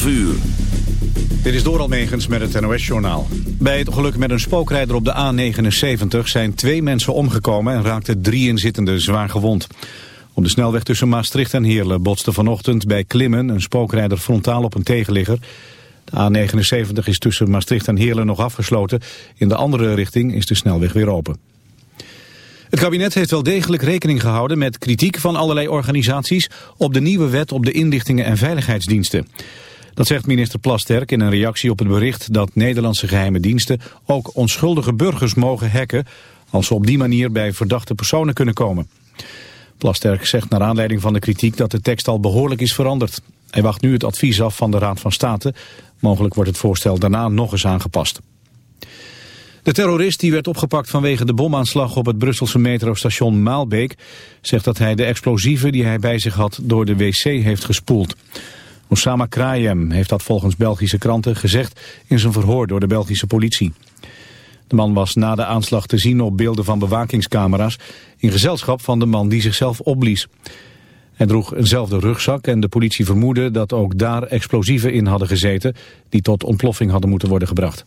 12 uur. Dit is Doral Megens met het NOS-journaal. Bij het ongeluk met een spookrijder op de A79 zijn twee mensen omgekomen... en raakten drie inzittenden zwaar gewond. Op de snelweg tussen Maastricht en Heerlen botste vanochtend bij Klimmen... een spookrijder frontaal op een tegenligger. De A79 is tussen Maastricht en Heerlen nog afgesloten. In de andere richting is de snelweg weer open. Het kabinet heeft wel degelijk rekening gehouden met kritiek van allerlei organisaties op de nieuwe wet op de inlichtingen en veiligheidsdiensten. Dat zegt minister Plasterk in een reactie op het bericht dat Nederlandse geheime diensten ook onschuldige burgers mogen hacken als ze op die manier bij verdachte personen kunnen komen. Plasterk zegt naar aanleiding van de kritiek dat de tekst al behoorlijk is veranderd. Hij wacht nu het advies af van de Raad van State. Mogelijk wordt het voorstel daarna nog eens aangepast. De terrorist die werd opgepakt vanwege de bomaanslag op het Brusselse metrostation Maalbeek... zegt dat hij de explosieven die hij bij zich had door de wc heeft gespoeld. Osama Krayem heeft dat volgens Belgische kranten gezegd in zijn verhoor door de Belgische politie. De man was na de aanslag te zien op beelden van bewakingscamera's... in gezelschap van de man die zichzelf opblies. Hij droeg eenzelfde rugzak en de politie vermoedde dat ook daar explosieven in hadden gezeten... die tot ontploffing hadden moeten worden gebracht.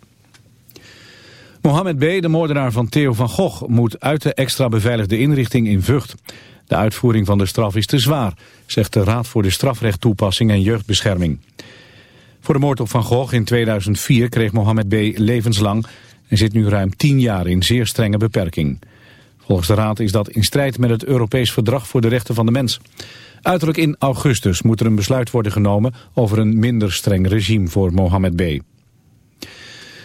Mohamed B., de moordenaar van Theo van Gogh, moet uit de extra beveiligde inrichting in Vught. De uitvoering van de straf is te zwaar, zegt de Raad voor de Strafrechttoepassing en Jeugdbescherming. Voor de moord op Van Gogh in 2004 kreeg Mohamed B. levenslang en zit nu ruim tien jaar in zeer strenge beperking. Volgens de Raad is dat in strijd met het Europees Verdrag voor de Rechten van de Mens. Uiterlijk in augustus moet er een besluit worden genomen over een minder streng regime voor Mohamed B.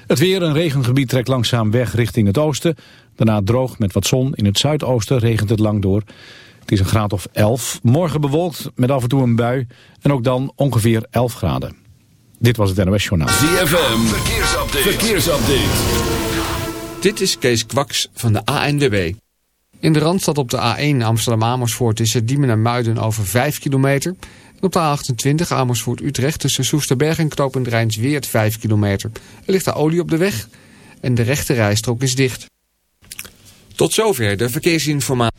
Het weer, een regengebied trekt langzaam weg richting het oosten. Daarna droog met wat zon. In het zuidoosten regent het lang door. Het is een graad of 11. Morgen bewolkt met af en toe een bui. En ook dan ongeveer 11 graden. Dit was het NOS Journaal. ZFM, verkeersupdate. verkeersupdate. Dit is Kees Kwaks van de ANWB. In de Randstad op de A1 Amsterdam-Amersfoort is het Diemen en Muiden over 5 kilometer... Op de A28 Amersfoort-Utrecht tussen Soesterberg en Knopend Rijnsweert 5 kilometer. Er ligt daar olie op de weg en de rechte rijstrook is dicht. Tot zover de verkeersinformatie.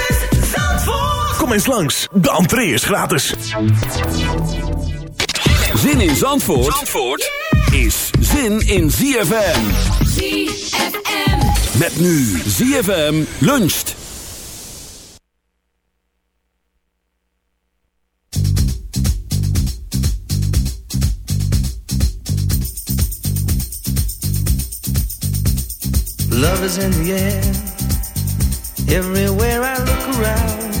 Kom eens langs, de entree is gratis. Zin in Zandvoort, Zandvoort is zin in ZFM. ZFM. Met nu ZFM luncht. Love is in the air. Everywhere I look around.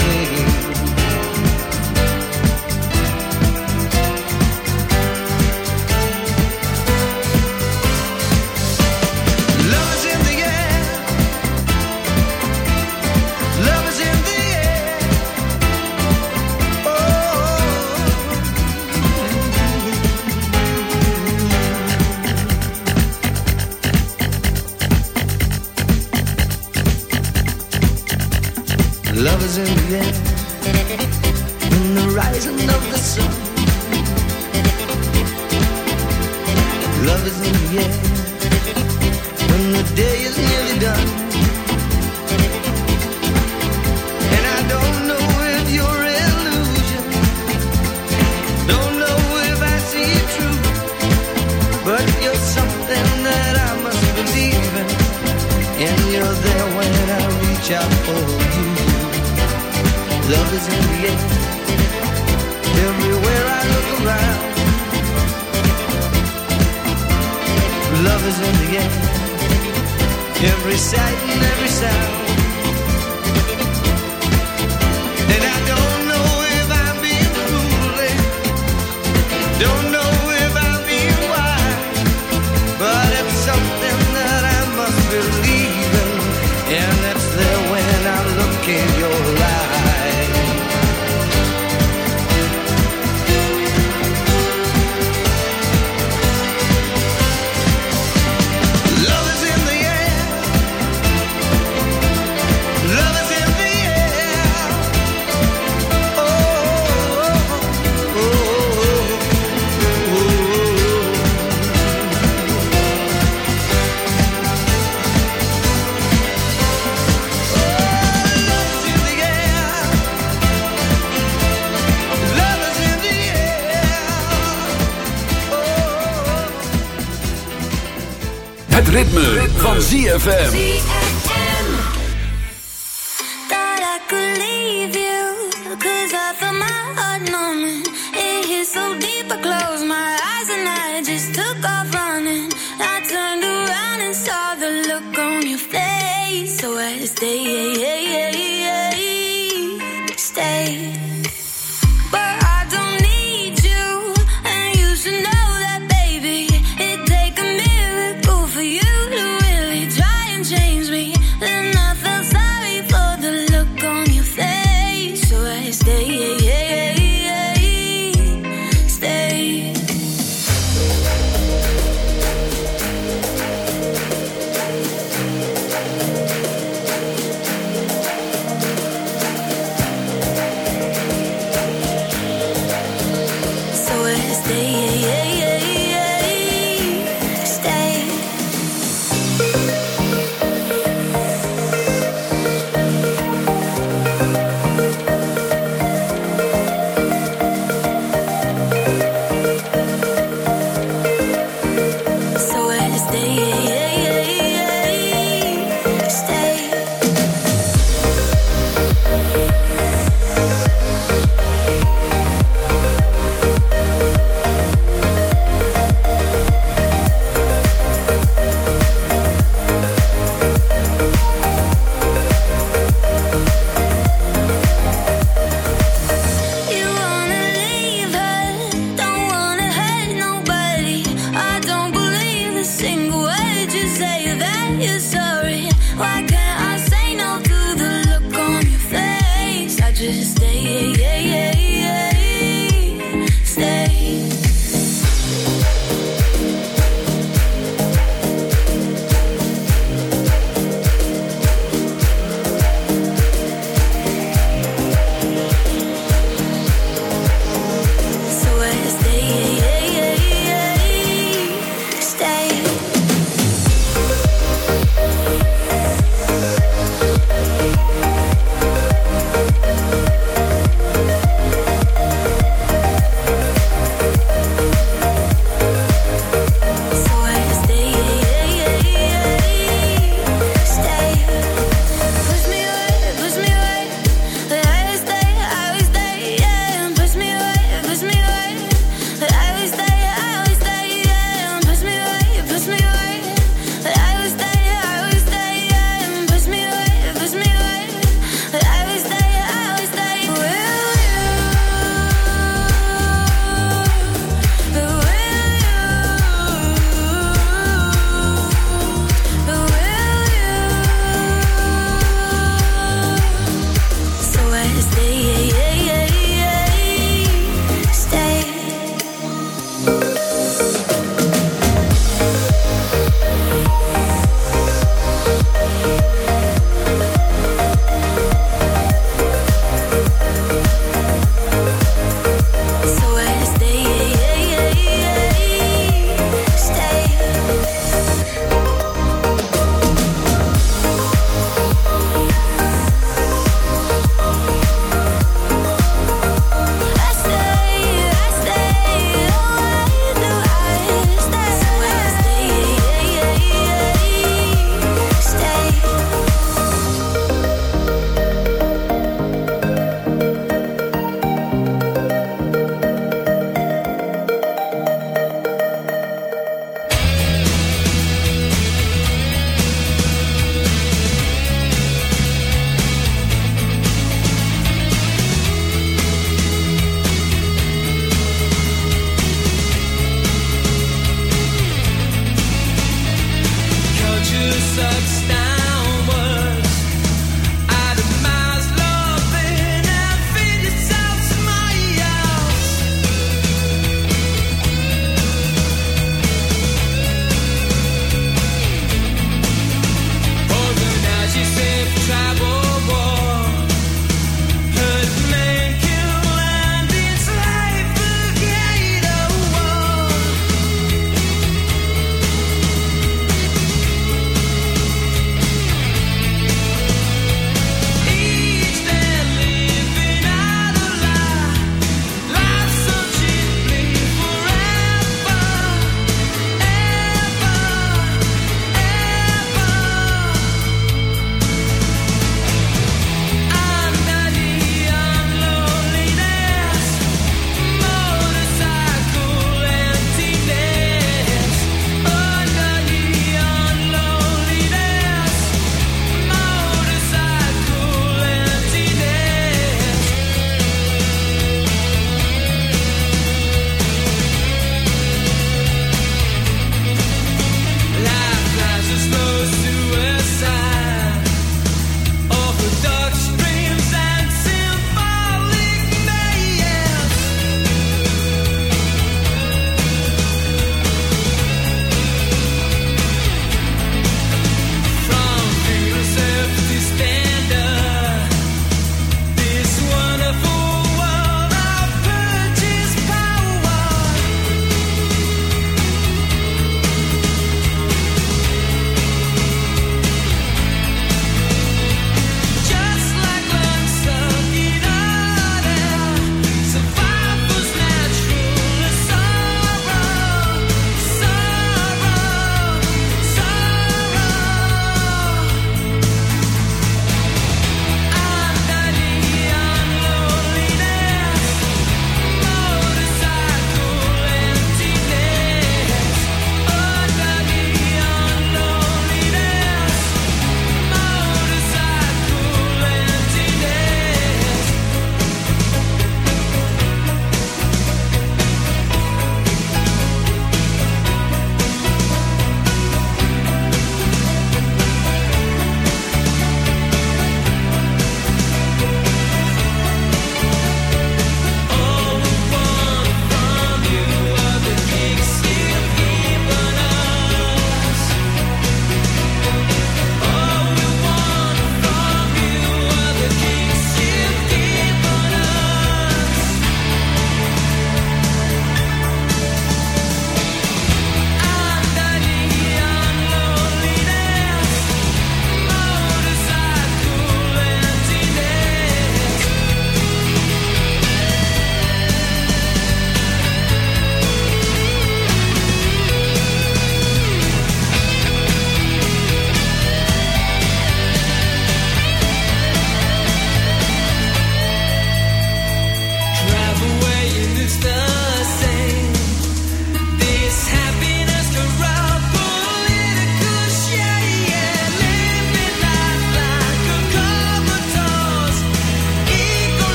Lovers in the air, the rising of the sun. In the air, when the day is nearly done. And I don't know if you're illusion, don't know if I see but you're something that I must and you're there when I reach out for. Love is in the air. Everywhere I look around. Love is in the air. Every sight and every sound. And I know. ZFM.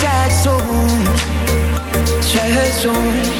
sad song, sad song.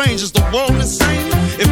Strange. Is the world insane?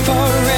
for